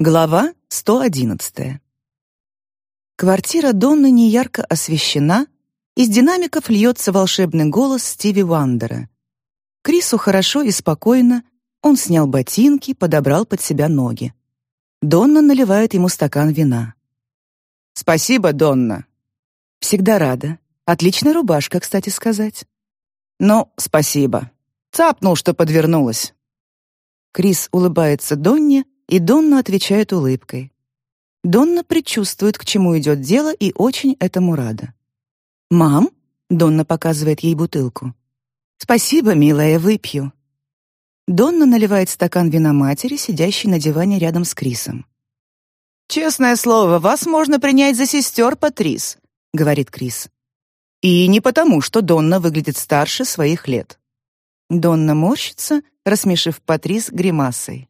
Глава 111. Квартира Донны неярко освещена, из динамиков льется волшебный голос Стиви Вандера. Крису хорошо и спокойно, он снял ботинки, подобрал под себя ноги. Донна наливает ему стакан вина. «Спасибо, Донна». «Всегда рада. Отличная рубашка, кстати сказать». «Ну, спасибо. Цапнул, что подвернулась». Крис улыбается Донне, и Донна отвечает улыбкой. Донна предчувствует, к чему идет дело, и очень этому рада. «Мам?» — Донна показывает ей бутылку. «Спасибо, милая, выпью». Донна наливает стакан вина матери, сидящей на диване рядом с Крисом. «Честное слово, вас можно принять за сестер, Патрис», — говорит Крис. И не потому, что Донна выглядит старше своих лет. Донна морщится, рассмешив Патрис гримасой.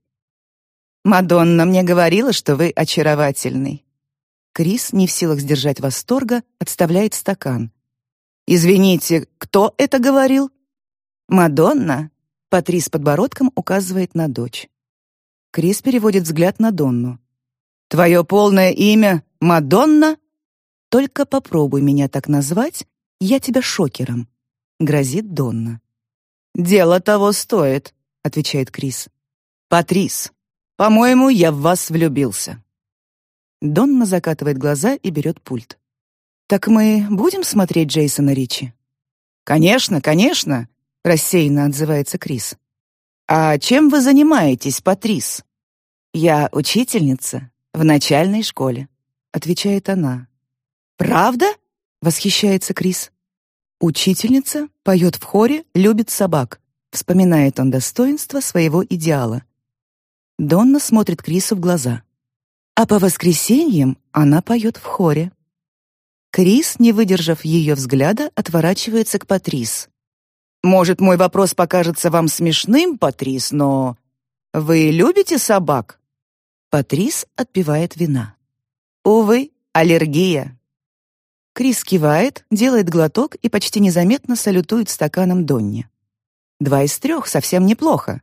Мадонна мне говорила, что вы очаровательный. Крис, не в силах сдержать восторга, отставляет стакан. Извините, кто это говорил? Мадонна. Патрис подбородком указывает на дочь. Крис переводит взгляд на Донну. Твое полное имя Мадонна? Только попробуй меня так назвать, я тебя шокером, грозит Донна. Дело того стоит, отвечает Крис. Патрис, по-моему, я в вас влюбился. Донна закатывает глаза и берет пульт. Так мы будем смотреть Джейсона Ричи? Конечно, конечно, рассеянно отзывается Крис. А чем вы занимаетесь, Патрис? Я учительница в начальной школе, отвечает она. Правда? восхищается Крис. Учительница поет в хоре, любит собак. Вспоминает он достоинства своего идеала. Донна смотрит Крису в глаза. А по воскресеньям она поет в хоре. Крис, не выдержав ее взгляда, отворачивается к Патрис. Может, мой вопрос покажется вам смешным, Патрис, но вы любите собак? Патрис отпивает вина. Увы, аллергия. Крис кивает, делает глоток и почти незаметно салютует стаканом Донне. Два из трех совсем неплохо.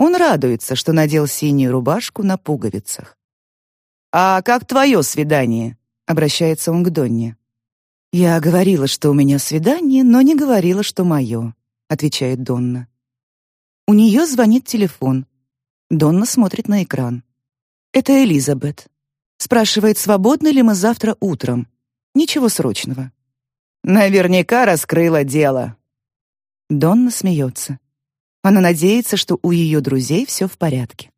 Он радуется, что надел синюю рубашку на пуговицах. «А как твое свидание?» — обращается он к Донне. «Я говорила, что у меня свидание, но не говорила, что мое», — отвечает Донна. У нее звонит телефон. Донна смотрит на экран. Это Элизабет. Спрашивает, свободны ли мы завтра утром. Ничего срочного. Наверняка раскрыла дело. Донна смеется. Она надеется, что у ее друзей все в порядке.